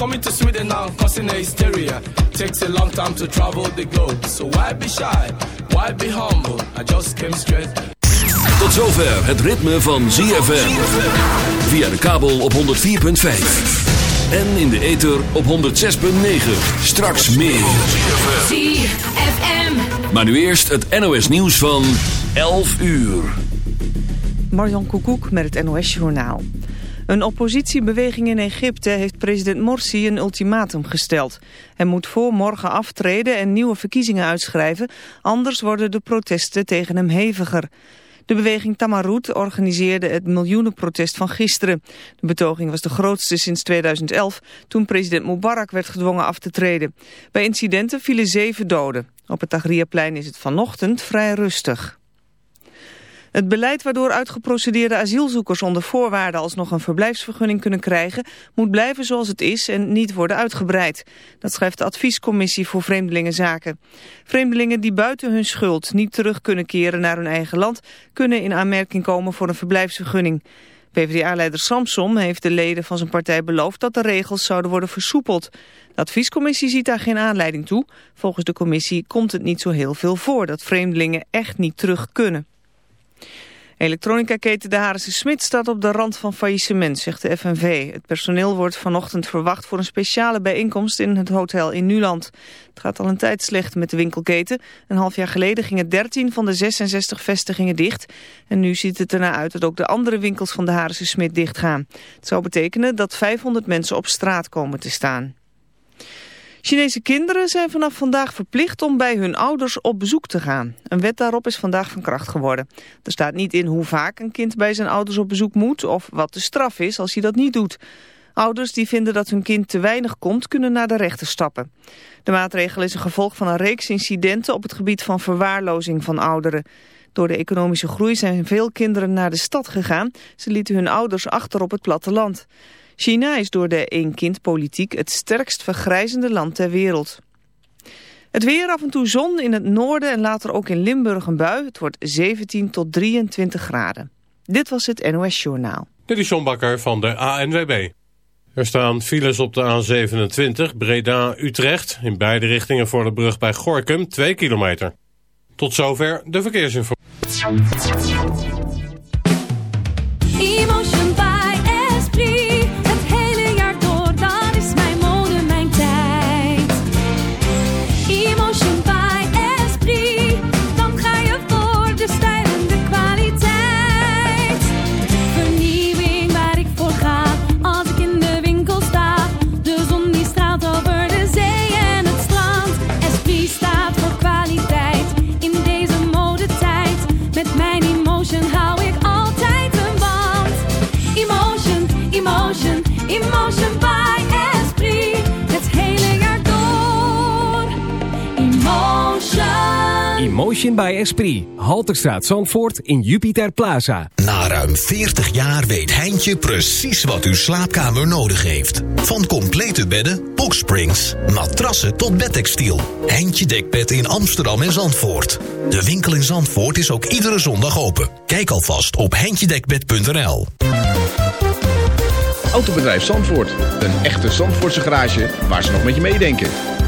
Coming to Sweden now, causing a hysteria. Takes a long time to travel the globe. So why be shy? Why be humble? I just came straight. Tot zover het ritme van ZFM. Via de kabel op 104.5. En in de ether op 106.9. Straks meer. ZFM. Maar nu eerst het NOS nieuws van 11 uur. Marjan Koekoek met het NOS-journaal. Een oppositiebeweging in Egypte heeft president Morsi een ultimatum gesteld. Hij moet voor morgen aftreden en nieuwe verkiezingen uitschrijven, anders worden de protesten tegen hem heviger. De beweging Tamarut organiseerde het miljoenenprotest van gisteren. De betoging was de grootste sinds 2011, toen president Mubarak werd gedwongen af te treden. Bij incidenten vielen zeven doden. Op het Tahrirplein is het vanochtend vrij rustig. Het beleid waardoor uitgeprocedeerde asielzoekers onder voorwaarden alsnog een verblijfsvergunning kunnen krijgen, moet blijven zoals het is en niet worden uitgebreid. Dat schrijft de adviescommissie voor Vreemdelingenzaken. Vreemdelingen die buiten hun schuld niet terug kunnen keren naar hun eigen land, kunnen in aanmerking komen voor een verblijfsvergunning. PvdA-leider Samsom heeft de leden van zijn partij beloofd dat de regels zouden worden versoepeld. De adviescommissie ziet daar geen aanleiding toe. Volgens de commissie komt het niet zo heel veel voor dat vreemdelingen echt niet terug kunnen. Elektronica-keten De Harense Smit staat op de rand van faillissement, zegt de FNV. Het personeel wordt vanochtend verwacht voor een speciale bijeenkomst in het hotel in Nuland. Het gaat al een tijd slecht met de winkelketen. Een half jaar geleden gingen 13 van de 66 vestigingen dicht. En nu ziet het ernaar uit dat ook de andere winkels van De Harense Smit dichtgaan. Het zou betekenen dat 500 mensen op straat komen te staan. Chinese kinderen zijn vanaf vandaag verplicht om bij hun ouders op bezoek te gaan. Een wet daarop is vandaag van kracht geworden. Er staat niet in hoe vaak een kind bij zijn ouders op bezoek moet of wat de straf is als hij dat niet doet. Ouders die vinden dat hun kind te weinig komt, kunnen naar de rechter stappen. De maatregel is een gevolg van een reeks incidenten op het gebied van verwaarlozing van ouderen. Door de economische groei zijn veel kinderen naar de stad gegaan. Ze lieten hun ouders achter op het platteland. China is door de één-kind-politiek het sterkst vergrijzende land ter wereld. Het weer af en toe zon in het noorden en later ook in Limburg een bui. Het wordt 17 tot 23 graden. Dit was het NOS Journaal. Dit is John Bakker van de ANWB. Er staan files op de A27 Breda-Utrecht. In beide richtingen voor de brug bij Gorkum 2 kilometer. Tot zover de verkeersinformatie. Emotion by Esprit. Halterstraat Zandvoort in Jupiter Plaza. Na ruim 40 jaar weet Heintje precies wat uw slaapkamer nodig heeft. Van complete bedden, boxsprings, matrassen tot bedtextiel. Heintje Dekbed in Amsterdam en Zandvoort. De winkel in Zandvoort is ook iedere zondag open. Kijk alvast op heintjedekbed.nl. Autobedrijf Zandvoort. Een echte Zandvoortse garage waar ze nog met je meedenken.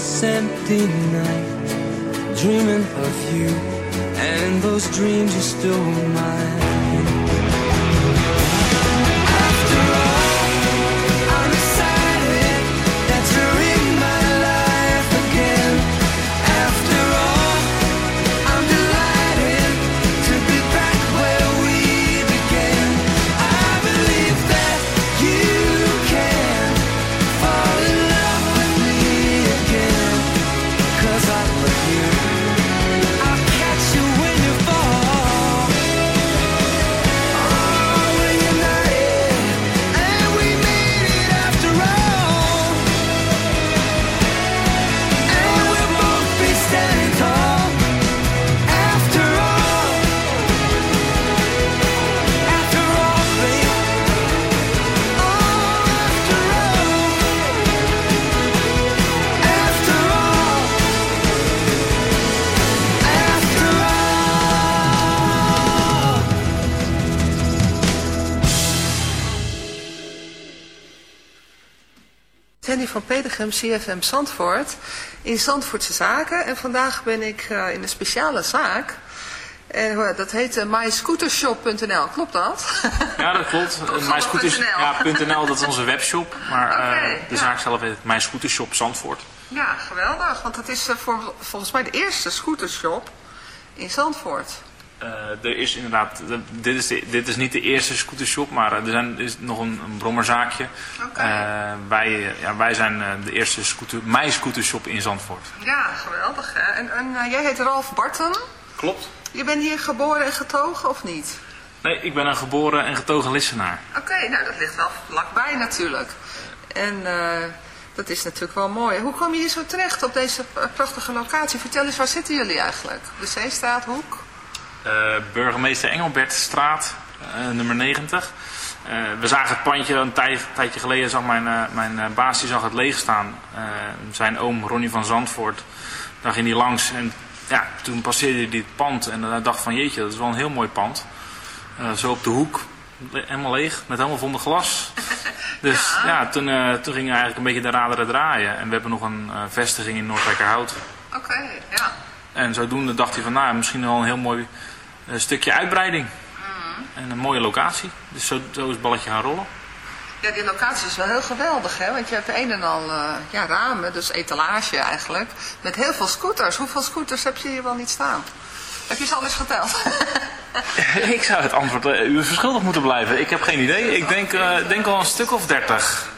Sleepless, empty night. Dreaming of you, and those dreams are still mine. Pedegem, CFM Zandvoort, in Zandvoortse Zaken. En vandaag ben ik eh, in een speciale zaak. En eh, dat heet uh, myscootershop.nl, klopt dat? Ja, dat klopt. Of Uh, Mijnscooters- .nl. ja, .nl, dat is onze webshop. Maar eh, de ja. zaak zelf heet Mijn Scootershop Zandvoort. ja, geweldig. Want het is eh, volgens mij de eerste scootershop in Zandvoort. Eh, er is inderdaad, de- dit, is de- dit is niet de eerste scootershop, maar eh, er, zijn, is nog een, een brommerzaakje. Eh, wij, ja, wij zijn de eerste scooter, mijn scootershop in Zandvoort. Ja, geweldig. Hè? En, en jij heet Ralf Barton. Klopt. Je bent hier geboren en getogen of niet? Nee, ik ben een geboren en getogen Lissenaar. Oké, nou dat ligt wel vlakbij natuurlijk. En dat is natuurlijk wel mooi. Hoe kwam je hier zo terecht op deze prachtige locatie? Vertel eens, waar zitten jullie eigenlijk? De Zeestraat, Hoek? Eh, burgemeester Engelbertstraat, eh, nummer 90. Eh, we zagen het pandje een tijd- tijdje geleden, zag mijn, mijn baas die zag het leeg staan. Zijn oom Ronnie van Zandvoort, daar ging hij langs en ja, toen passeerde hij dit pand en hij dacht van jeetje, dat is wel een heel mooi pand. Zo op de hoek, le- helemaal leeg, met helemaal vonden glas. Dus ja, toen, eh, toen gingen eigenlijk een beetje de raderen draaien. En we hebben nog een vestiging in Noordwijkerhout. Oké, ja. En zodoende dacht hij van, nou, misschien wel een heel mooi eh, stukje uitbreiding. En een mooie locatie. Dus zo, zo is het balletje gaan rollen. Ja, die locatie is wel heel geweldig, hè? Want je hebt een en al eh, ja, ramen, dus etalage eigenlijk, met heel veel scooters. Hoeveel scooters heb je hier wel niet staan? Heb je ze al eens geteld? ik zou het antwoord eh, u verschuldigd moeten blijven. Ik heb geen idee. Ik denk, eh, denk al een stuk of dertig.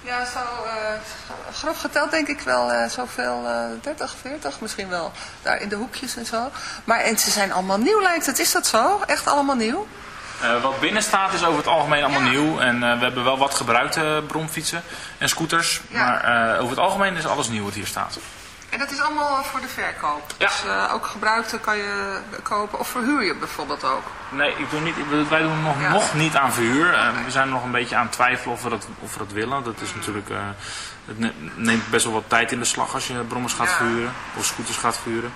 Ja, zo eh, grof geteld denk ik wel eh, zoveel, eh 30, 40 misschien wel. Daar in de hoekjes en zo. Maar en ze zijn allemaal nieuw lijkt het. Is dat zo? Echt allemaal nieuw? Eh, wat binnen staat is over het algemeen allemaal nieuw. En eh, we hebben wel wat gebruikte bromfietsen en scooters. Maar eh, over het algemeen is alles nieuw wat hier staat. En dat is allemaal eh, voor de verkoop. Ja. Dus eh, ook gebruikte kan je kopen. Of verhuur je bijvoorbeeld ook. Nee, ik doe niet, wij doen nog, nog niet aan verhuur. Eh, we zijn nog een beetje aan het twijfelen of we dat, of we dat willen. Dat is natuurlijk, eh, het ne- neemt best wel wat tijd in beslag als je brommers gaat verhuren. Of scooters gaat verhuren.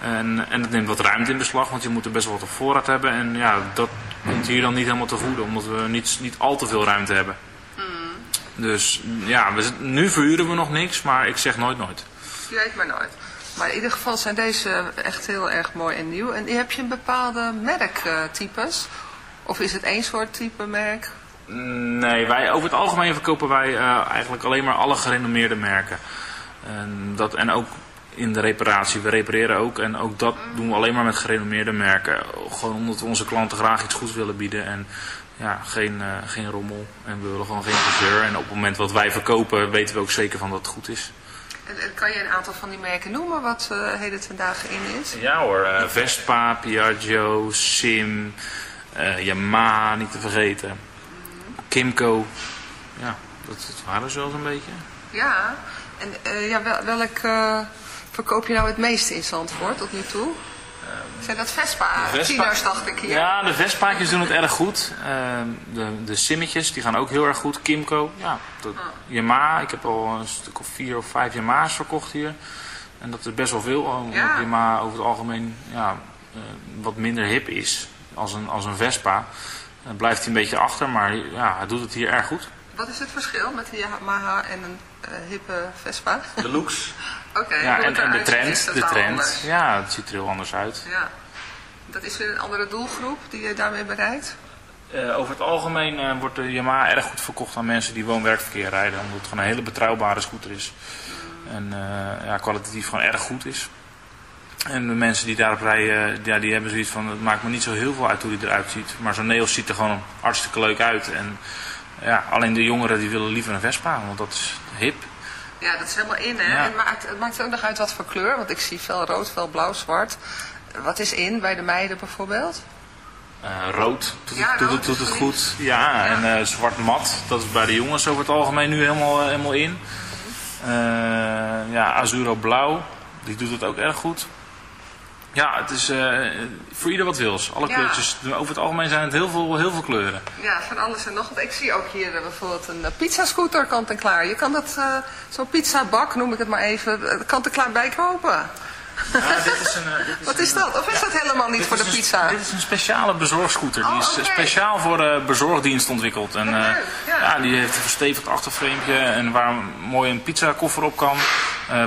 En, en het neemt wat ruimte in beslag, want je moet er best wel wat op voorraad hebben. En ja, dat komt hier dan niet helemaal te goede, omdat we niet, niet al te veel ruimte hebben. Dus ja, we, nu verhuren we nog niks, maar ik zeg nooit nooit. Je weet maar nooit. Maar in ieder geval zijn deze echt heel erg mooi en nieuw. En heb je een bepaalde merktypes? Of is het één soort type merk? Nee, wij, over het algemeen verkopen wij eh, eigenlijk alleen maar alle gerenommeerde merken. En, dat, en ook in de reparatie. We repareren ook en ook dat doen we alleen maar met gerenommeerde merken. Gewoon omdat we onze klanten graag iets goeds willen bieden en ja, geen, eh, geen rommel. En we willen gewoon geen gezeur. En op het moment wat wij verkopen weten we ook zeker van dat het goed is. En, kan je een aantal van die merken noemen wat eh heden ten dagen in is? Ja hoor, Vespa, Piaggio, Sim, Yamaha niet te vergeten. Kimco. Ja, dat, dat waren ze wel zo'n beetje. Ja, en eh, ja, wel, welk eh, verkoop je nou het meeste in Zandvoort tot nu toe? Zijn dat Vespa? Vespa- Tieners dacht ik hier. Ja, de Vespaatjes doen het erg goed. Ehm, de, de Simmetjes, die gaan ook heel erg goed. Kimco, ja. Dat, Yamaha, ik heb al een stuk of vier of vijf Yamaha's verkocht hier. En dat is best wel veel, omdat Ja. Yamaha over het algemeen ja, eh, wat minder hip is als een, als een Vespa. Blijft hij een beetje achter, maar ja, hij doet het hier erg goed. Wat is het verschil met een Yamaha en een eh, hippe Vespa? De looks. Oké, ja, en, de trend. De trend. anders. Ja, het ziet er heel anders uit. Ja, dat is weer een andere doelgroep die je daarmee bereikt. Eh, over het algemeen eh, wordt de Yamaha erg goed verkocht aan mensen die woon-werkverkeer rijden. Omdat het gewoon een hele betrouwbare scooter is. En eh, ja, kwalitatief gewoon erg goed is. En de mensen die daarop rijden, ja, die hebben zoiets van, het maakt me niet zo heel veel uit hoe die eruit ziet. Maar zo'n Neos ziet er gewoon hartstikke leuk uit. En ja, alleen de jongeren die willen liever een Vespa, want dat is hip. Ja, dat is helemaal in, hè? Ja. En maakt, het maakt ook nog uit wat voor kleur, want ik zie veel rood, veel blauw, zwart. Wat is in bij de meiden bijvoorbeeld? Eh, rood doet, Ja, het, doet, rood het, doet is het goed. Ja, en eh, zwart mat, dat is bij de jongens over het algemeen nu helemaal, eh, helemaal in. Eh, ja, Azuro blauw, die doet het ook erg goed. Ja, het is eh, voor ieder wat wils. Alle Ja. kleurtjes. Over het algemeen zijn het heel veel, heel veel kleuren. Ja, van alles en nog wat. Ik zie ook hier eh, bijvoorbeeld een eh, pizzascooter kant en klaar. Je kan dat, zo'n pizzabak, noem ik het maar even, kant en klaar bij kopen. dit is een, dit is Wat is dat? Of is dat helemaal niet voor de een- pizza? Dit is een speciale bezorgscooter. Die Oh, is speciaal voor de bezorgdienst ontwikkeld. En, ja. ja. die heeft een verstevigd achterframe en waar mooi een pizzakoffer op kan.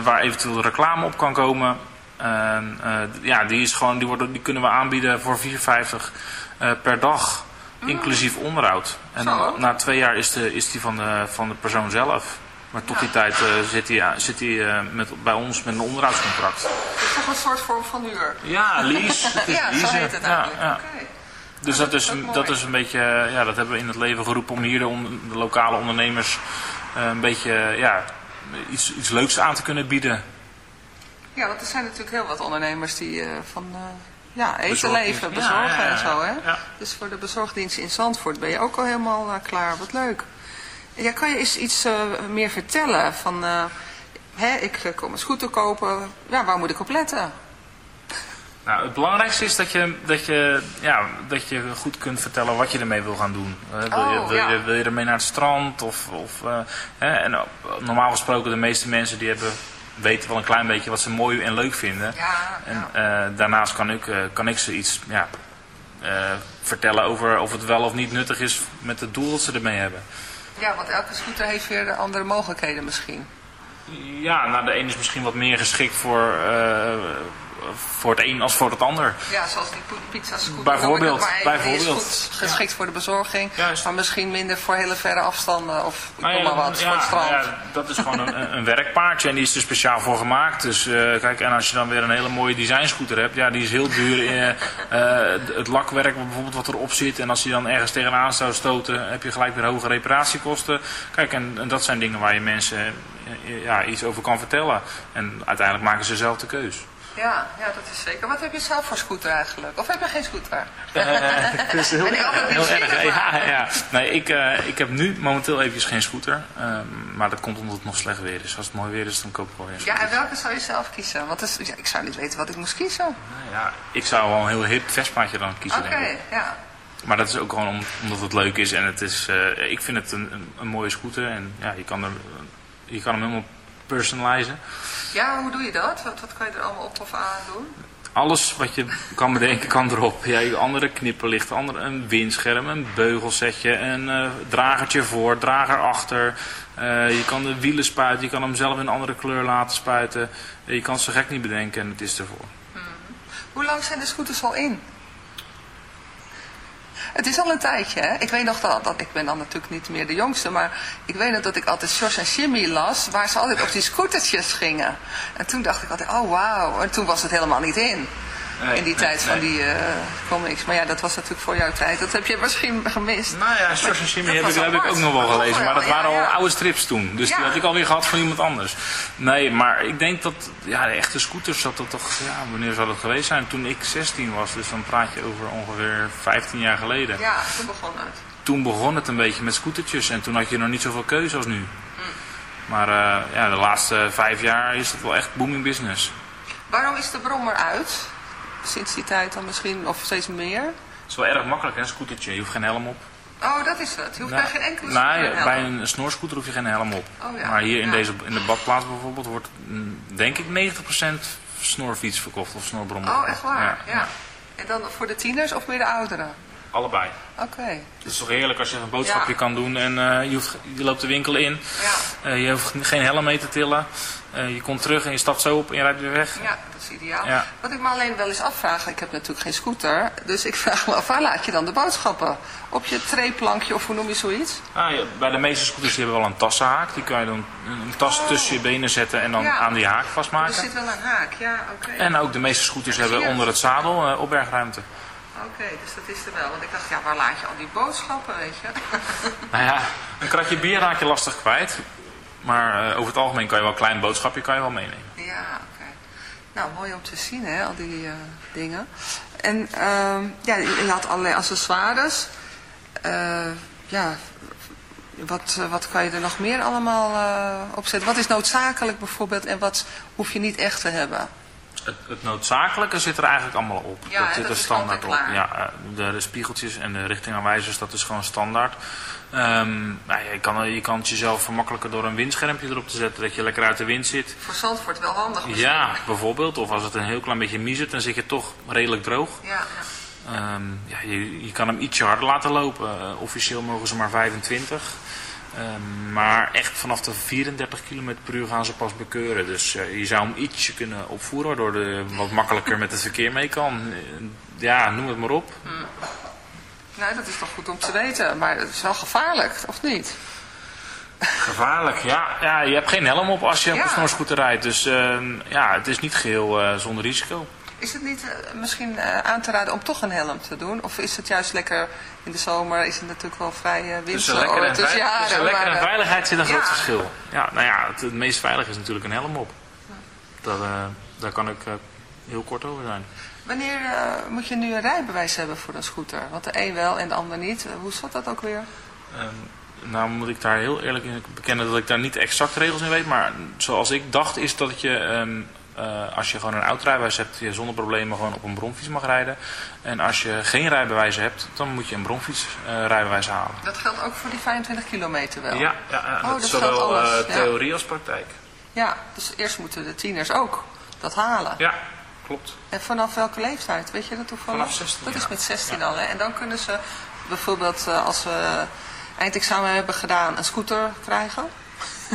waar eventueel reclame op kan komen. En, eh, ja, die, is gewoon, die, worden, die kunnen we aanbieden voor 4,50 eh, per dag. Inclusief onderhoud. En. Zo. na twee jaar is, de, is die van de, van de persoon zelf. Maar tot die tijd eh, zit hij, zit hij met, bij ons met een onderhoudscontract. Het is toch een soort vorm van huur? Ja, lease. Het is ja, zo heet het eigenlijk. ja. Dus dat is, dat is mooi. dat is een beetje, ja, dat hebben we in het leven geroepen om hier de, on- de lokale ondernemers een beetje, ja, iets, iets leuks aan te kunnen bieden. Ja, want er zijn natuurlijk heel wat ondernemers die eh, van eh, ja, eten leven, bezorgen ja, en zo. Hè? Dus voor de bezorgdienst in Zandvoort ben je ook al helemaal eh, klaar. Wat leuk. Ja, kan je eens iets meer vertellen van... hè, ik kom een scooter kopen. Ja, waar moet ik op letten? Nou, het belangrijkste is dat je, dat, je, ja, dat je goed kunt vertellen wat je ermee wil gaan doen. Eh, wil, je, Oh, wil, ja. je, wil je ermee naar het strand? Of, of, hè, en, normaal gesproken de meeste mensen die hebben, weten wel een klein beetje wat ze mooi en leuk vinden. Ja, En eh, daarnaast kan ik, eh, kan ik ze iets ja, eh, vertellen over of het wel of niet nuttig is met het doel dat ze ermee hebben. Ja, want elke scooter heeft weer andere mogelijkheden misschien. Ja, nou de ene is misschien wat meer geschikt voor, voor het een als voor het ander. Ja, zoals die pizza scooter. Bijvoorbeeld, maar. Die is bijvoorbeeld. goed geschikt voor de bezorging, maar misschien minder voor hele verre afstanden of ik Nou maar wat, ja, voor het strand. ja, dat is gewoon een, een- werkpaardje en die is er speciaal voor gemaakt. Dus eh, kijk, en als je dan weer een hele mooie designscooter hebt, ja, die is heel duur. eh, het lakwerk bijvoorbeeld wat erop zit en als die dan ergens tegenaan zou stoten, heb je gelijk weer hoge reparatiekosten. Kijk, en, en dat zijn dingen waar je mensen ja, iets over kan vertellen. En uiteindelijk maken ze zelf de keus. Ja, ja, dat is zeker. Wat heb je zelf voor scooter eigenlijk? Of heb je geen scooter? Het is heel, Ben ik altijd heel nieuwsgierig, erg. Ja, ja. Nee, ik, eh, ik heb nu momenteel eventjes geen scooter. ehm, maar dat komt omdat het nog slecht weer is. Als het mooi weer is, dan koop ik wel weer een Ja, en welke zou je zelf kiezen? Want is, ja, ik zou niet weten wat ik moest kiezen. Ja, ik zou wel een heel hip Vespaatje dan kiezen, Oké, denk ik. ja. Maar dat is ook gewoon om- omdat het leuk is. En het is, eh, ik vind het een, een, een mooie scooter. En ja, je kan, er, je kan hem helemaal personalizen. Ja, hoe doe je dat? Wat, wat kan je er allemaal op of aan doen? Alles wat je kan bedenken kan erop. Ja, andere knipperlichten, andere, een windscherm, een beugelsetje, een eh, dragertje voor, drager achter. Eh, je kan de wielen spuiten, je kan hem zelf in een andere kleur laten spuiten. je kan het zo gek niet bedenken en het is ervoor. Hoe lang zijn de scooters al in? Het is al een tijdje, hè? Ik weet nog dat, dat, ik ben dan natuurlijk niet meer de jongste, maar ik weet nog dat ik altijd George en Jimmy las, waar ze altijd op die scootertjes gingen. En toen dacht ik altijd, oh wauw, en toen was het helemaal niet in. Nee, in die nee, tijd van die eh, comics. Maar ja, dat was natuurlijk voor jouw tijd. Dat heb je misschien gemist. Nou ja, George en Jimmy heb ik, heb ik ook nog wel gelezen, maar dat waren al oude strips toen. Dus die had ik alweer gehad van iemand anders. Nee, maar ik denk dat ja, de echte scooters, dat dat toch, ja, wanneer zou dat geweest zijn? Toen ik 16 was, dus dan praat je over ongeveer 15 jaar geleden. Ja, toen begon het. Toen begon het een beetje met scootertjes en toen had je nog niet zoveel keuze als nu. Maar eh, ja, de laatste vijf jaar is het wel echt booming business. Waarom is de brommer uit? Sinds die tijd dan misschien, of steeds meer? Het is wel erg makkelijk, hè, een scootertje. Je hoeft geen helm op. Oh, dat is het. Je hoeft Nou, bij geen enkele nee, scooter helm. bij een snorscooter hoef je geen helm op. Oh ja, Maar hier in, ja. deze, in de badplaats bijvoorbeeld wordt mm, denk ik 90% snorfiets verkocht of snorbrommer. Oh, echt waar? Ja. Ja. En dan voor de tieners of meer de ouderen? Allebei. Oké. Het is toch heerlijk als je een boodschapje Ja. kan doen en eh, je, hoeft, je loopt de winkel in. Ja. Eh, je hoeft geen helm mee te tillen. Eh, je komt terug en je stapt zo op en je rijdt weer weg. Ja, dat is ideaal. Ja. Wat ik me alleen wel eens afvraag, ik heb natuurlijk geen scooter, dus ik vraag me af, waar laat je dan de boodschappen? Op je treeplankje of hoe noem je zoiets? Ah, ja, bij de meeste scooters die hebben wel een tassenhaak. Die kan je dan een tas tussen je benen zetten en dan Oh. Aan die haak Er vastmaken. zit wel een haak, ja, oké. En ook de meeste scooters hebben onder het zadel opbergruimte. Oké, dus dat is er wel. Want ik dacht, ja, waar laat je al die boodschappen, weet je? Nou ja, een kratje bier raak je lastig kwijt. Maar eh, over het algemeen kan je wel een klein boodschapje kan je wel meenemen. Ja, oké. Nou, mooi om te zien, hè, al die eh, dingen. En ehm, ja, je had allerlei accessoires. Eh, ja, wat, wat kan je er nog meer allemaal op zetten? Wat is noodzakelijk bijvoorbeeld en wat hoef je niet echt te hebben? Het, het noodzakelijke zit er eigenlijk allemaal op. Ja, hè, zit dat er standaard op. Ja, eh, de, de spiegeltjes en de richtingaanwijzers, dat is gewoon standaard. Ehm, nou, ja, je, kan, je kan het jezelf vermakkelijker door een windschermpje erop te zetten, dat je lekker uit de wind zit. Voor Zandvoort wel handig misschien. Ja, bijvoorbeeld. Of als het een heel klein beetje miezert, dan zit je toch redelijk droog. Ja, ja. Ehm, ja, je, je kan hem ietsje harder laten lopen. Eh, officieel mogen ze maar 25. Ehm, maar echt vanaf de 34 km per uur gaan ze pas bekeuren. Dus eh, je zou hem ietsje kunnen opvoeren, waardoor de wat makkelijker met het verkeer mee kan. Eh, ja, noem het maar op. Nou, dat is toch goed om te weten. Maar het is wel gevaarlijk, of niet? Gevaarlijk, ja. ja. Je hebt geen helm op als je op Ja. een snorscooter rijdt. Dus ehm, ja, het is niet geheel eh, zonder risico. Is het niet eh, misschien eh, aan te raden om toch een helm te doen? Of is het juist lekker in de zomer? Is het natuurlijk wel vrij uh, winter. Tussen lekker en, tussen vei- jaren, tussen lekker maar, en eh, veiligheid zit een groot verschil. Ja, nou ja, het, het meest veilig is natuurlijk een helm op. Dat, eh, daar kan ik eh, heel kort over zijn. Wanneer eh, moet je nu een rijbewijs hebben voor een scooter? Want de een wel en de ander niet. Eh, hoe zat dat ook weer? Ehm, nou moet ik daar heel eerlijk in bekennen dat ik daar niet exact regels in weet. Maar zoals ik dacht is dat je, ehm, eh, als je gewoon een oud rijbewijs hebt, je zonder problemen gewoon op een bromfiets mag rijden. En als je geen rijbewijs hebt, dan moet je een bromfiets eh, rijbewijs halen. Dat geldt ook voor die 25 kilometer wel? Ja, ja, Oh, dat is dat geldt zowel alles, eh, ja. theorie als praktijk. Ja, dus eerst moeten de tieners ook dat halen. Ja, klopt. En vanaf welke leeftijd? Weet je dat toevallig? Vanaf 16 Dat is met 16 al, hè? En dan kunnen ze bijvoorbeeld eh, als we eindexamen hebben gedaan een scooter krijgen.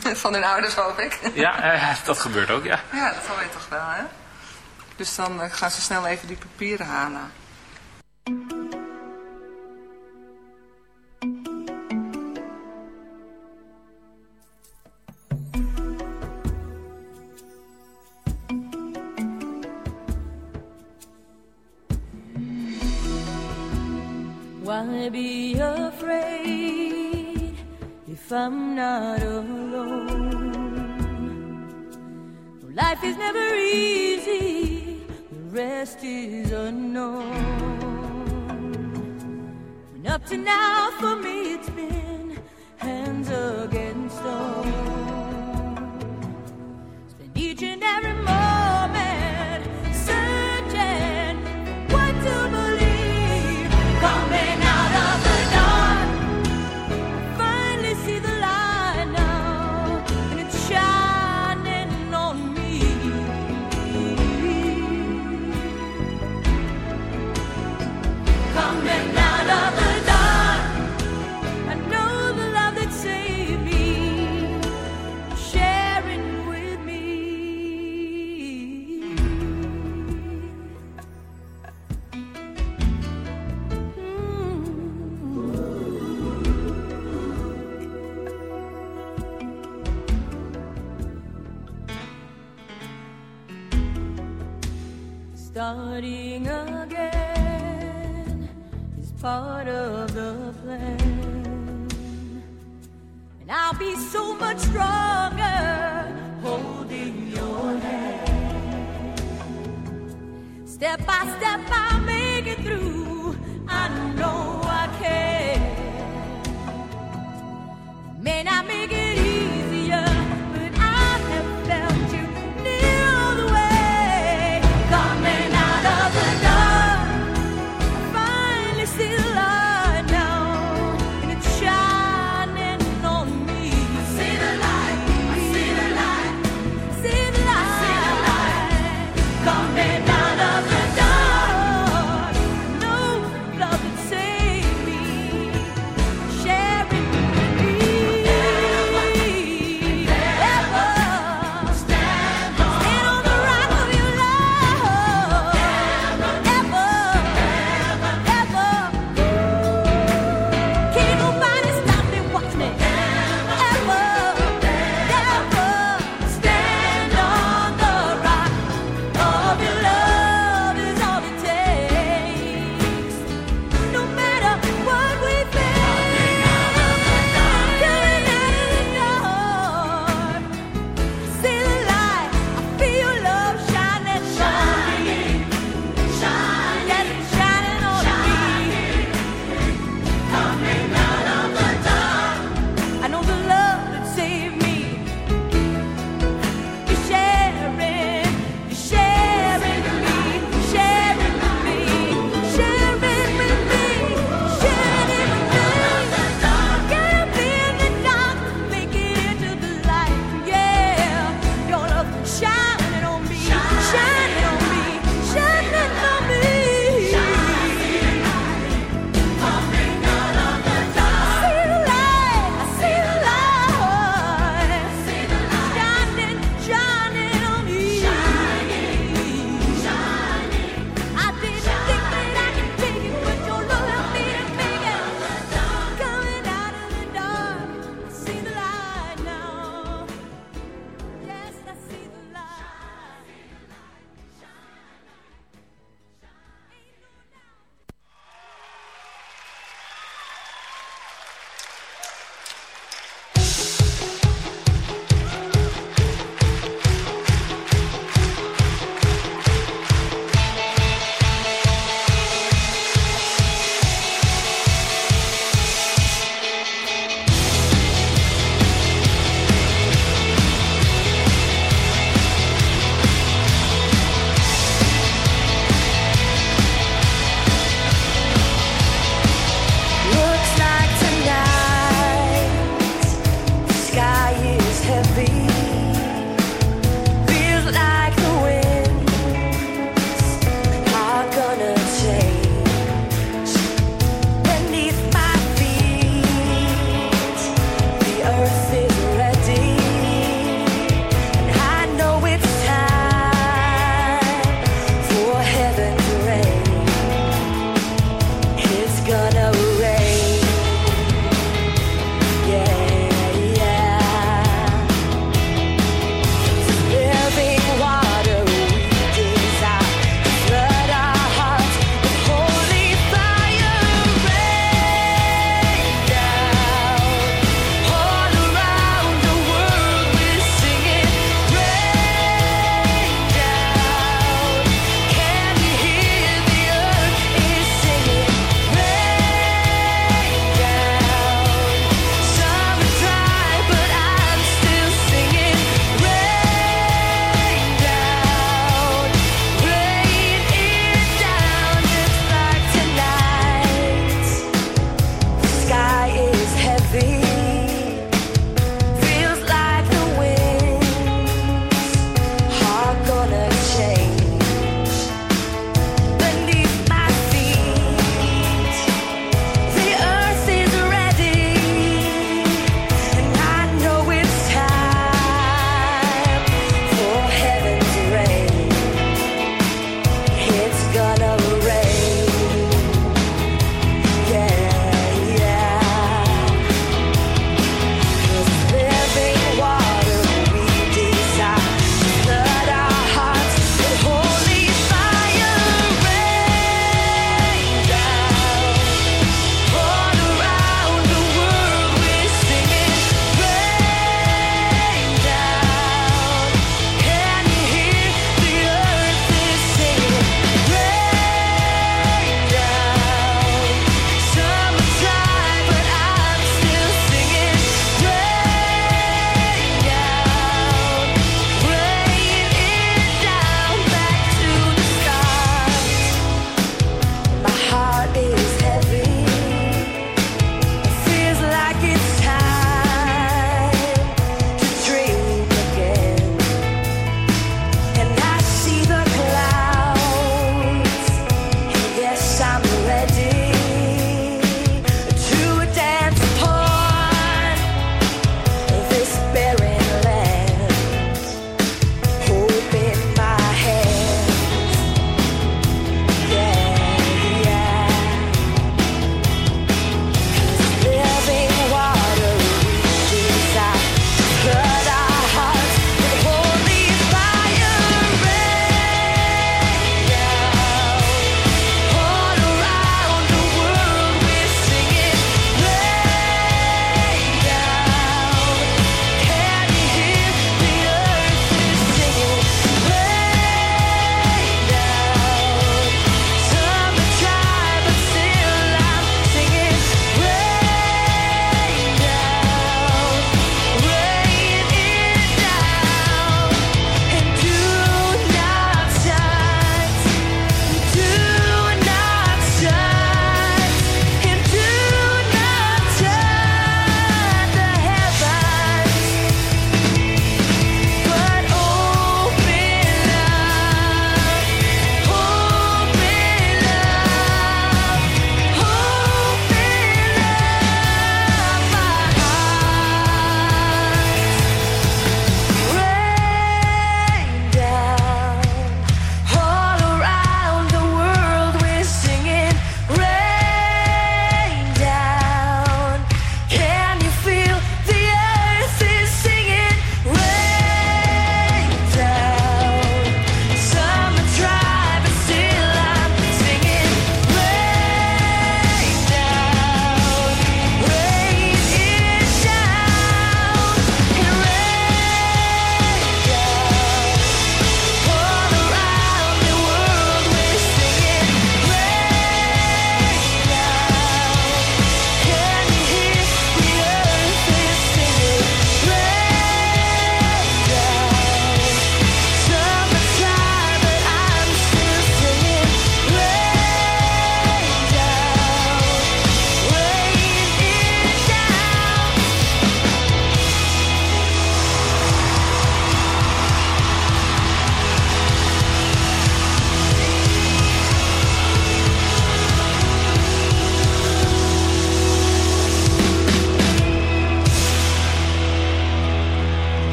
Van hun ouders hoop ik. Ja, eh, dat gebeurt ook, ja. Ja, dat weet je toch wel, hè? Dus dan eh, gaan ze snel even die papieren halen. Why be afraid if I'm not alone? Life is never easy, the rest is unknown. And up to now, for me, it's been hands against stone. Spend each and every moment Starting again is part of the plan. And I'll be so much stronger holding your hand. Step by step, I'll make it through. I know I can. May not make it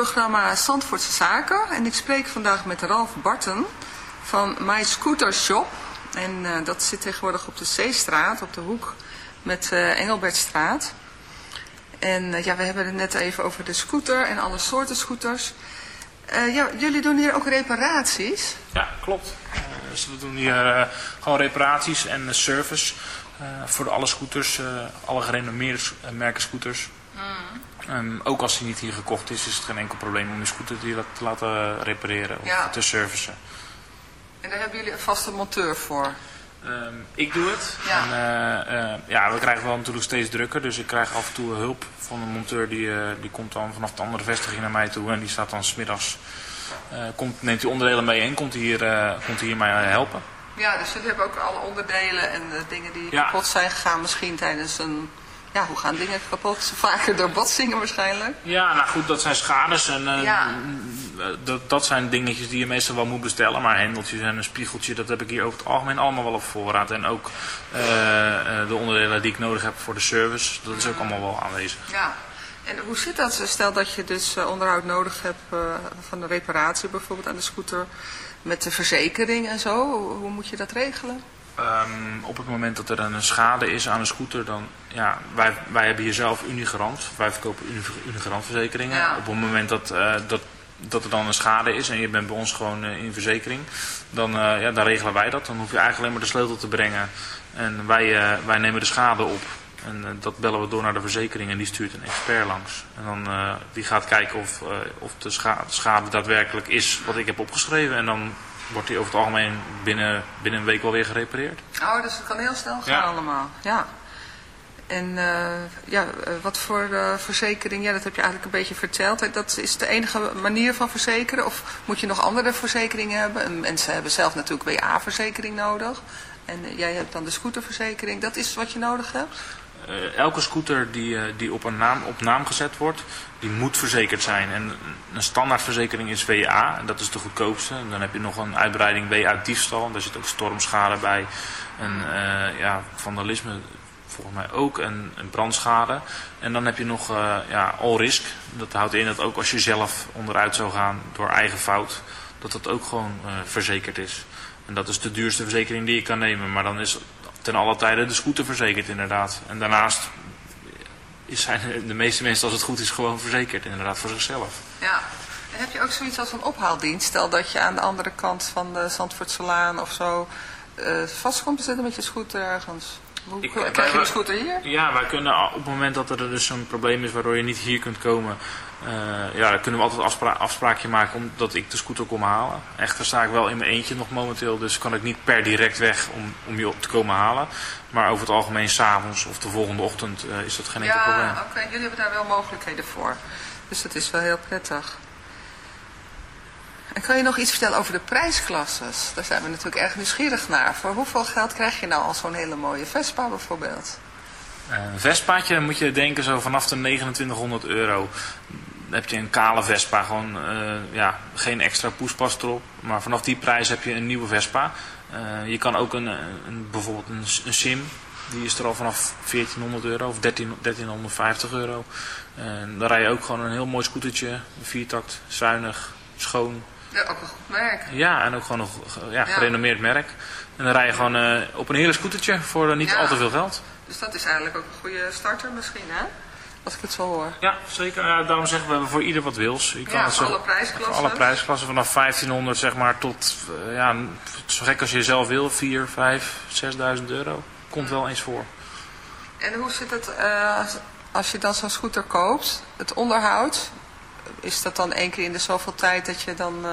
programma Zandvoortse Zaken. En ik spreek vandaag met Ralf Barten van My Scooter Shop. En eh, dat zit tegenwoordig op de Zeestraat, op de hoek met eh, Engelbertstraat. En eh, ja, we hebben het net even over de scooter en alle soorten scooters. Ja, jullie doen hier ook reparaties. Ja, klopt. Dus we doen hier gewoon reparaties en service voor alle scooters, alle gerenommeerde merken scooters. Ehm, ook als die niet hier gekocht is, is het geen enkel probleem om je scooter te laten repareren of Ja. te servicen. En daar hebben jullie een vaste monteur voor. Ehm, ik doe het. Ja. En, eh, eh, ja, we krijgen wel natuurlijk steeds drukker. Dus ik krijg af en toe hulp van een monteur. Die, eh, die komt dan vanaf de andere vestiging naar mij toe. En die staat dan smiddags. komt, neemt hij onderdelen mee en komt hij hier, komt hij hier mij helpen. Ja, dus jullie hebben ook alle onderdelen en de dingen die Ja. kapot zijn gegaan misschien tijdens een... Ja, hoe gaan dingen kapot? Vaker door botsingen waarschijnlijk. Ja, nou goed, dat zijn schades. En, eh, Ja. eh, dat, dat zijn dingetjes die je meestal wel moet bestellen. Maar hendeltjes en een spiegeltje, dat heb ik hier over het algemeen allemaal wel op voorraad. En ook eh, de onderdelen die ik nodig heb voor de service, dat is ook allemaal wel aanwezig. Ja. En hoe zit dat? Stel dat je dus onderhoud nodig hebt van de reparatie bijvoorbeeld aan de scooter. Met de verzekering en zo. Hoe, hoe moet je dat regelen? Ehm, op het moment dat er een schade is aan een scooter, dan, ja, wij, wij hebben hier zelf Unigarant. Wij verkopen uni- Unigarant-verzekeringen. Ja. Op het moment dat, eh, dat, dat er dan een schade is en je bent bij ons gewoon eh, in verzekering, dan, eh, ja, dan regelen wij dat. Dan hoef je eigenlijk alleen maar de sleutel te brengen en wij, eh, wij nemen de schade op. En dat bellen we door naar de verzekering en die stuurt een expert langs. En dan eh, die gaat kijken of, eh, of de scha- schade daadwerkelijk is wat ik heb opgeschreven. En dan wordt die over het algemeen binnen, binnen een week wel weer gerepareerd. Oh, dus het kan heel snel gaan Ja. allemaal. Ja. En eh, ja, eh, wat voor eh, verzekering, ja, dat heb je eigenlijk een beetje verteld. Dat is de enige manier van verzekeren? Of moet je nog andere verzekeringen hebben? En mensen hebben zelf natuurlijk WA-verzekering nodig. En jij hebt dan de scooterverzekering. Dat is wat je nodig hebt? Elke scooter die, die op, een naam, op naam gezet wordt, die moet verzekerd zijn. En een standaardverzekering is WA, en dat is de goedkoopste. En dan heb je nog een uitbreiding WA diefstal, en daar zit ook stormschade bij. En ja, vandalisme volgens mij ook, en, en brandschade. En dan heb je nog eh, ja, all risk. Dat houdt in dat ook als je zelf onderuit zou gaan door eigen fout, dat dat ook gewoon eh, verzekerd is. En dat is de duurste verzekering die je kan nemen. Maar dan is ten alle tijde de scooter verzekerd inderdaad. En daarnaast zijn de meeste mensen als het goed is gewoon verzekerd inderdaad voor zichzelf. Ja. En heb je ook zoiets als een ophaaldienst? Stel dat je aan de andere kant van de Zandvoortselaan of zo eh, vast komt te zitten met je scooter ergens. Hoe Ik- krijg wij- je een scooter hier? Ja, wij kunnen op het moment dat er dus een probleem is waardoor je niet hier kunt komen, eh, ja, dan kunnen we altijd afspra afspraakje maken omdat ik de scooter kom halen. Echter sta ik wel in mijn eentje nog momenteel, dus kan ik niet per direct weg om, om je op te komen halen. Maar over het algemeen s'avonds of de volgende ochtend eh, is dat geen enkel probleem. Ja, oké. Jullie hebben daar wel mogelijkheden voor. Dus dat is wel heel prettig. En kan je nog iets vertellen over de prijsklasses? Daar zijn we natuurlijk erg nieuwsgierig naar. Voor hoeveel geld krijg je nou al zo'n hele mooie Vespa bijvoorbeeld? Eh, Een Vespaatje moet je denken zo vanaf de 2900 euro. Dan heb je een kale Vespa, gewoon eh, ja, geen extra poespas erop. Maar vanaf die prijs heb je een nieuwe Vespa. Eh, je kan ook een, een, bijvoorbeeld een, Sim, die is er al vanaf 1400 euro of 13, 1350 euro. En dan rij je ook gewoon een heel mooi scootertje, viertakt, zuinig, schoon. Ja, ook een goed merk. Ja, en ook gewoon een ja, Ja. gerenommeerd merk. En dan rij je gewoon eh, op een heerlijk scootertje voor eh, niet Ja. al te veel geld. Dus dat is eigenlijk ook een goede starter misschien, hè? Als ik het zo hoor. Ja, zeker. Ja, daarom zeggen we, we hebben voor ieder wat wils. Je Ja, het voor zo- alle prijsklassen. alle prijsklassen vanaf 1500 zeg maar tot, eh, ja, zo gek als je zelf wil, 4, 5, 6000 euro. Komt wel eens voor. En hoe zit het als, als je dan zo'n scooter koopt? Het onderhoud, is dat dan één keer in de zoveel tijd dat je dan eh,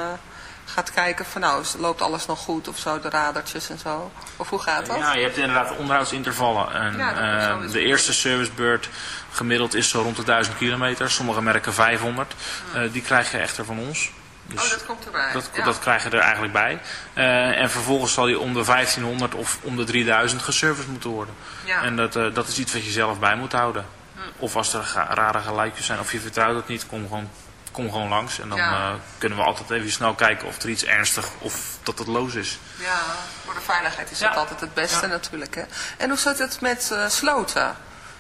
gaat kijken van nou, loopt alles nog goed of zo, de radertjes en zo? Of hoe gaat dat? Ja, je hebt inderdaad onderhoudsintervallen. En, Ja, eh, de eerste servicebeurt gemiddeld is zo rond de 1000 kilometer. Sommige merken 500. Eh, die krijg je echter van ons. Dus oh, dat komt erbij. Dat, ja. dat krijg je er eigenlijk bij. En vervolgens zal die om de 1500 of om de 3000 geserviced moeten worden. Ja. En dat, dat is iets wat je zelf bij moet houden. Of als er rare geluidjes zijn of je vertrouwt het niet, kom gewoon, kom gewoon langs. En dan Ja. eh, kunnen we altijd even snel kijken of er iets ernstig of dat het loos is. Ja, voor de veiligheid is dat altijd het beste natuurlijk. Hè? En hoe zit het met eh, sloten?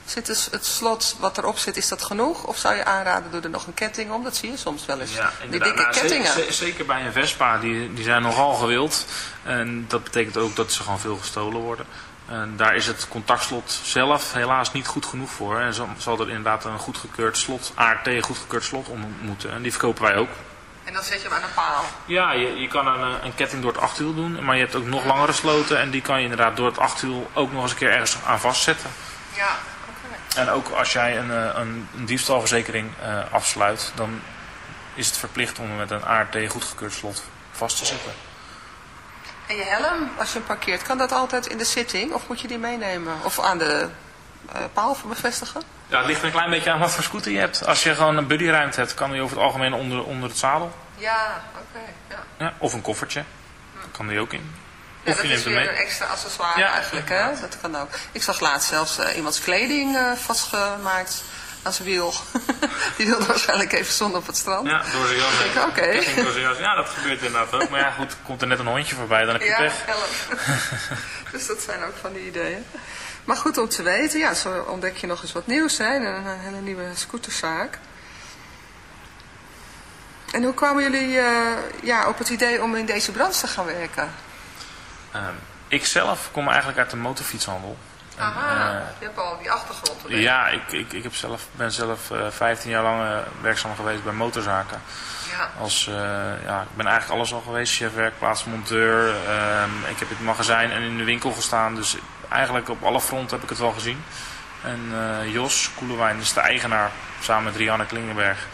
Zit dus het slot wat erop zit, is dat genoeg? Of zou je aanraden, doe er nog een ketting om? Dat zie je soms wel eens. Ja, die dikke Nou, kettingen. ze- zeker bij een Vespa, die, die zijn nogal gewild. En dat betekent ook dat ze gewoon veel gestolen worden. En daar is het contactslot zelf helaas niet goed genoeg voor. En zo zal er inderdaad een goedgekeurd slot, ART goedgekeurd slot om moeten. En die verkopen wij ook. En dan zet je hem aan een paal. Ja, je, je kan een, eh, een ketting door het achtwiel doen, maar je hebt ook nog langere sloten. En die kan je inderdaad door het achtwiel ook nog eens een keer ergens aan vastzetten. Ja, oké. En ook als jij een, eh, een, een diefstalverzekering eh, afsluit, dan is het verplicht om hem met een ART goedgekeurd slot vast te zetten. En je helm, als je hem parkeert, kan dat altijd in de zitting? Of moet je die meenemen? Of aan de eh, paal bevestigen? Ja, het ligt een klein beetje aan wat voor scooter je hebt. Als je gewoon een buddyruimte hebt, kan die over het algemeen onder, onder het zadel. Ja, oké. ja. Ja, of een koffertje. Dan kan die ook in. Ja, Of dat je is neemt hem weer mee. een extra accessoire Ja, eigenlijk, hè? Dat kan ook. Ik zag laatst zelfs eh, iemands kleding eh, vastgemaakt zijn wiel. Die wilde waarschijnlijk even zon op het strand. Ja, door zijn jas. Ik oké. Jas. Ja, dat gebeurt inderdaad ook. Maar ja, goed, komt er net een hondje voorbij, dan heb je Ja, pech. help. dus dat zijn ook van die ideeën. Maar goed om te weten, ja, zo ontdek je nog eens wat nieuws, hè? Een, een hele nieuwe scooterzaak. En hoe kwamen jullie eh, ja, op het idee om in deze branche te gaan werken? Ehm, ik zelf kom eigenlijk uit de motorfietshandel. Aha, eh, je hebt al die achtergrond. Ja, ik, ik, ik heb zelf, ben zelf eh 15 jaar lang eh, werkzaam geweest bij motorzaken. Ja. Als, eh, ja, ik ben eigenlijk alles al geweest. Chef werkplaats, monteur. ehm, ik heb in het magazijn en in de winkel gestaan. Dus eigenlijk op alle fronten heb ik het wel gezien. En eh, Jos Koelewijn is de eigenaar samen met Rianne Klingenberg.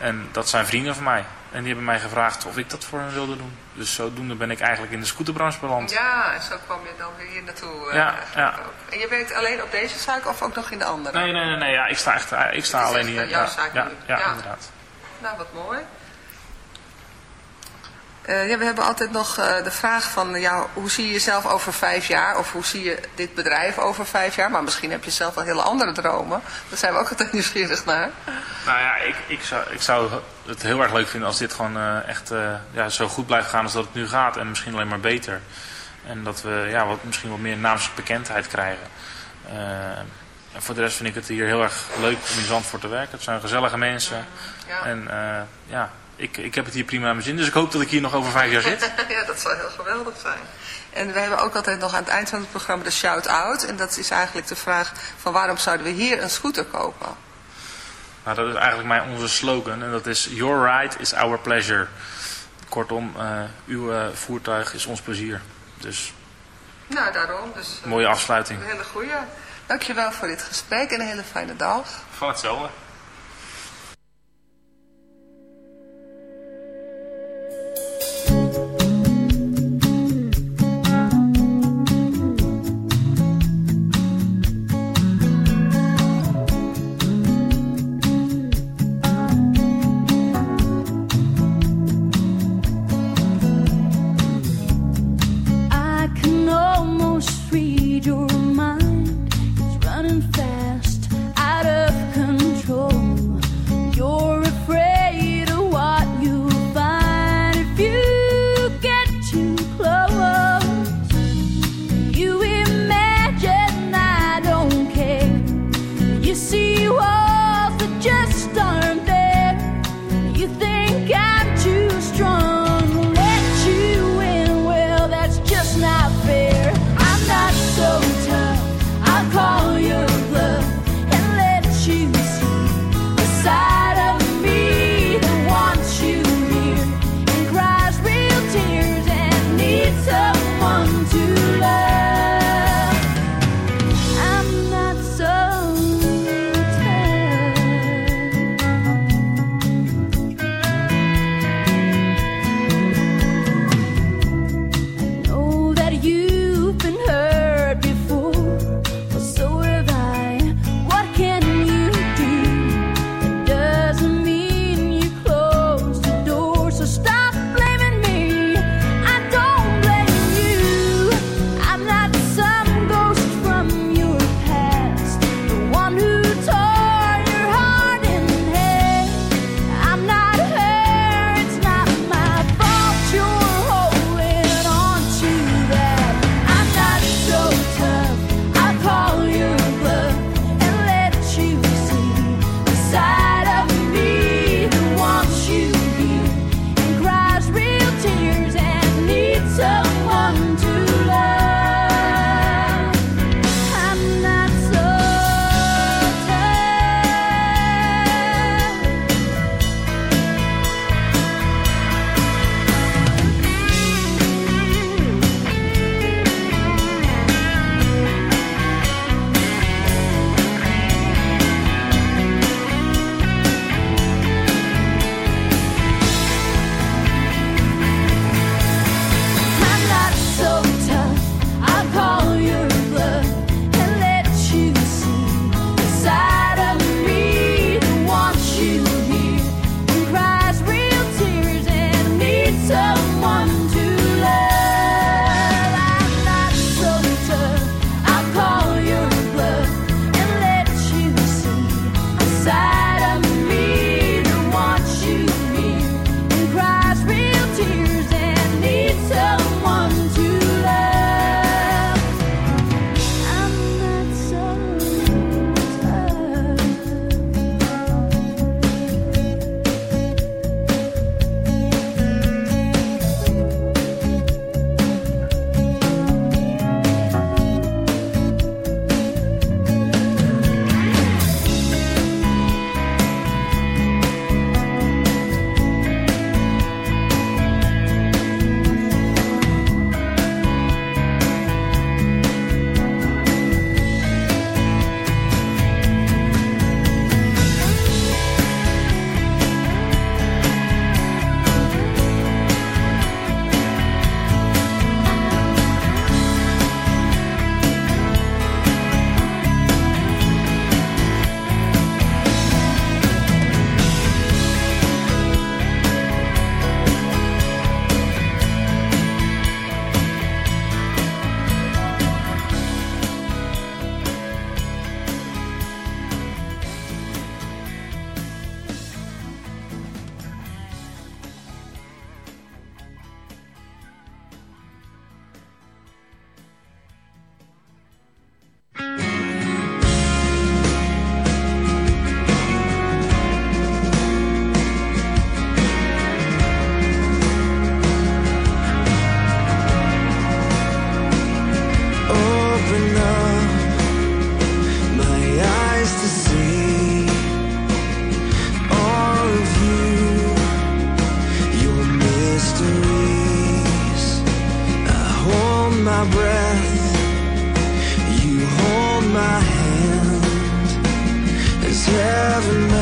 En dat zijn vrienden van mij. En die hebben mij gevraagd of ik dat voor hen wilde doen. Dus zodoende ben ik eigenlijk in de scooterbranche beland. Ja, en zo kwam je dan weer hier naartoe. eh, Ja, ja. ook. En je werkt alleen op deze zaak of ook nog in de andere? Nee, nee, nee, nee ja, ik sta, echt, ik sta alleen hier. eh, jouw Ja, zaak ja, ja, Ja. inderdaad. Nou, wat mooi. Eh, ja, we hebben altijd nog eh, de vraag van, ja, hoe zie je jezelf over vijf jaar? Of hoe zie je dit bedrijf over vijf jaar? Maar misschien heb je zelf wel hele andere dromen. Daar zijn we ook altijd nieuwsgierig naar. Nou ja, ik, ik, zou, ik zou het heel erg leuk vinden als dit gewoon eh, echt ja, zo goed blijft gaan als dat het nu gaat. En misschien alleen maar beter. En dat we ja, wat, misschien wat meer naamsbekendheid krijgen. En voor de rest vind ik het hier heel erg leuk om in Zandvoort te werken. Het zijn gezellige mensen. Ja. En ja, ik, ik heb het hier prima naar mijn zin. Dus ik hoop dat ik hier nog over vijf jaar zit. ja, dat zou heel geweldig zijn. En we hebben ook altijd nog aan het eind van het programma de shout-out. En dat is eigenlijk de vraag van waarom zouden we hier een scooter kopen? Nou, dat is eigenlijk mijn, onze slogan. En dat is Your ride is our pleasure. Kortom, eh, uw eh, voertuig is ons plezier. Dus Nou, daarom. Dus, eh, mooie afsluiting. Een hele goeie. Dankjewel voor dit gesprek en een hele fijne dag. Van hetzelfde. Heaven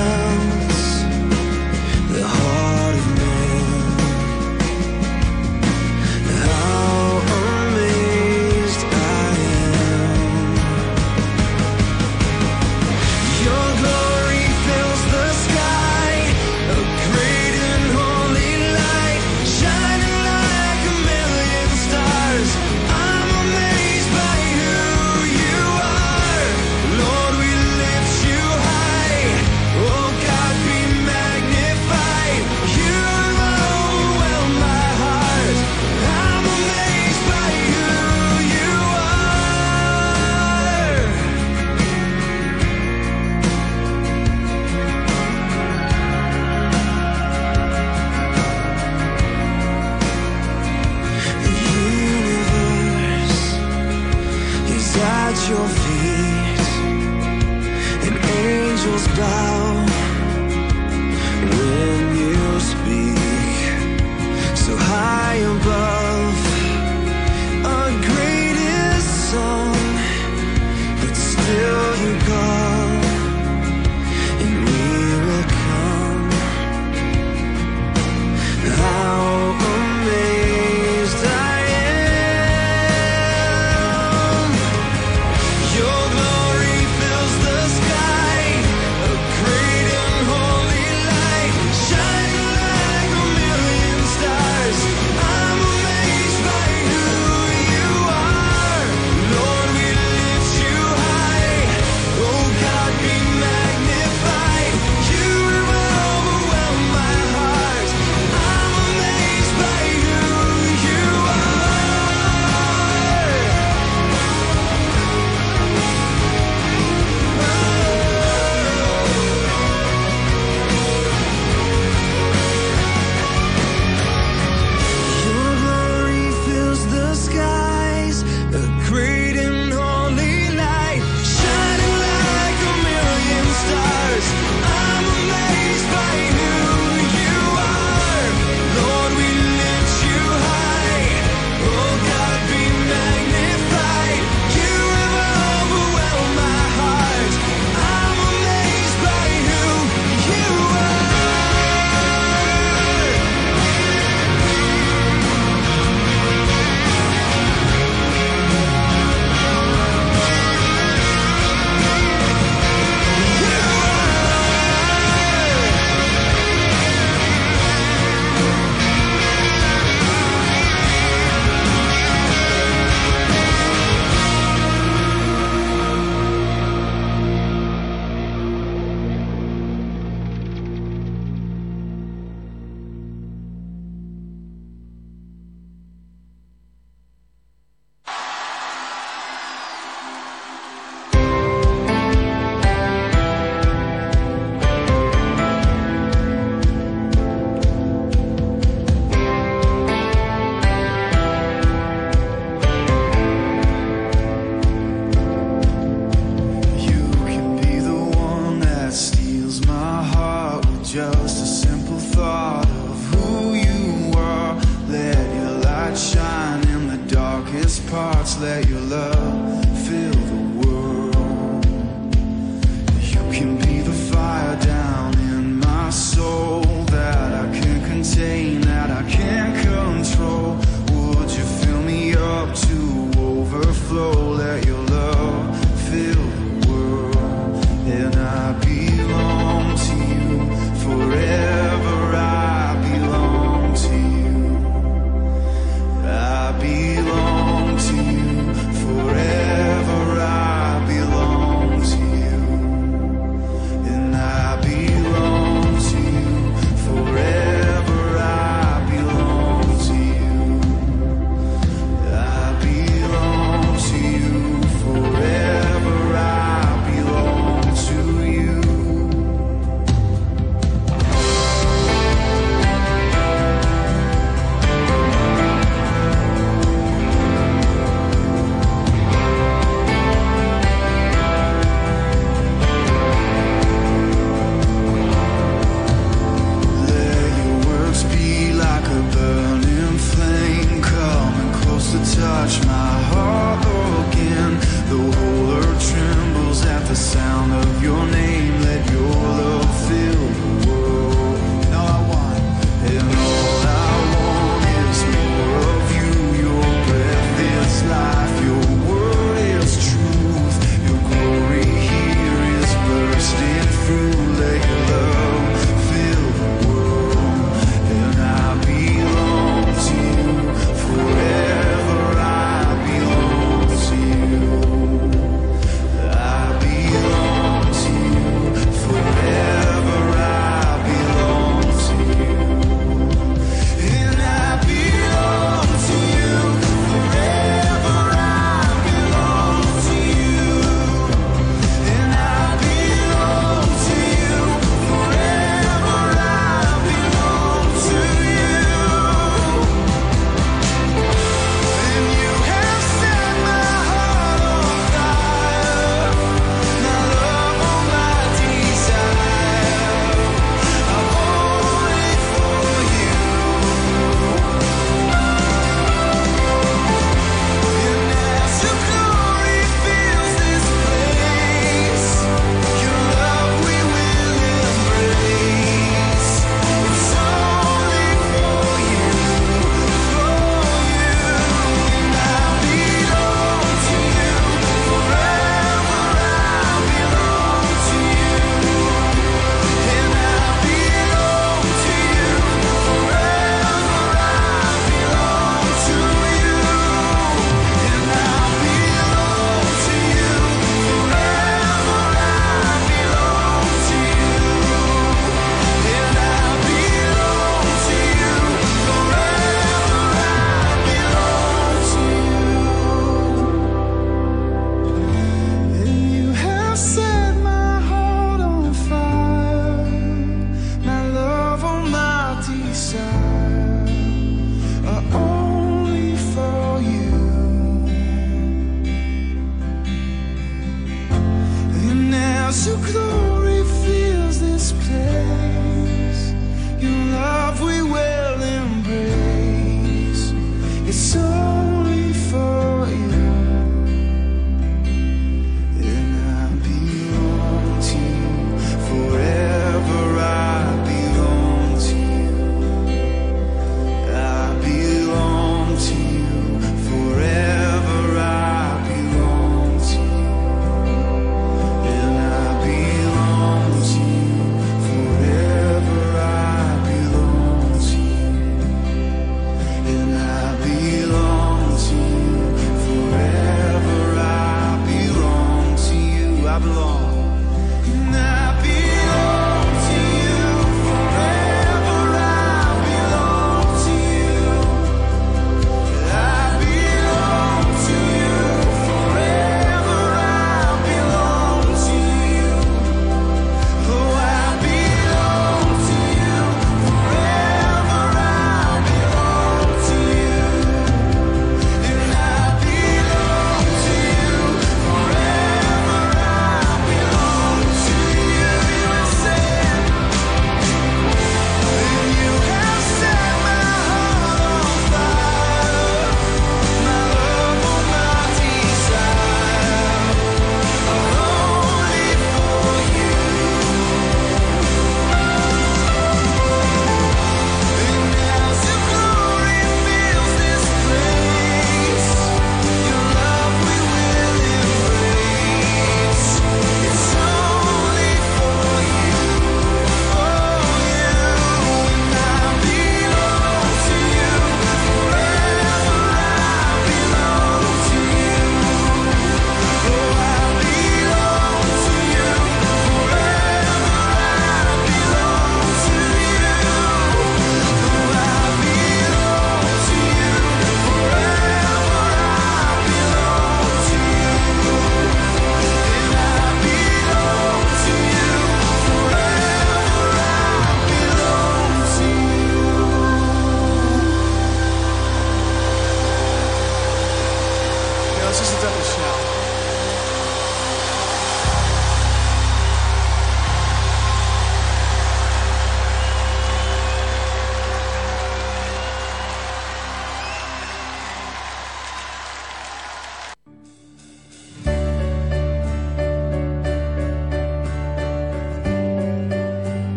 can be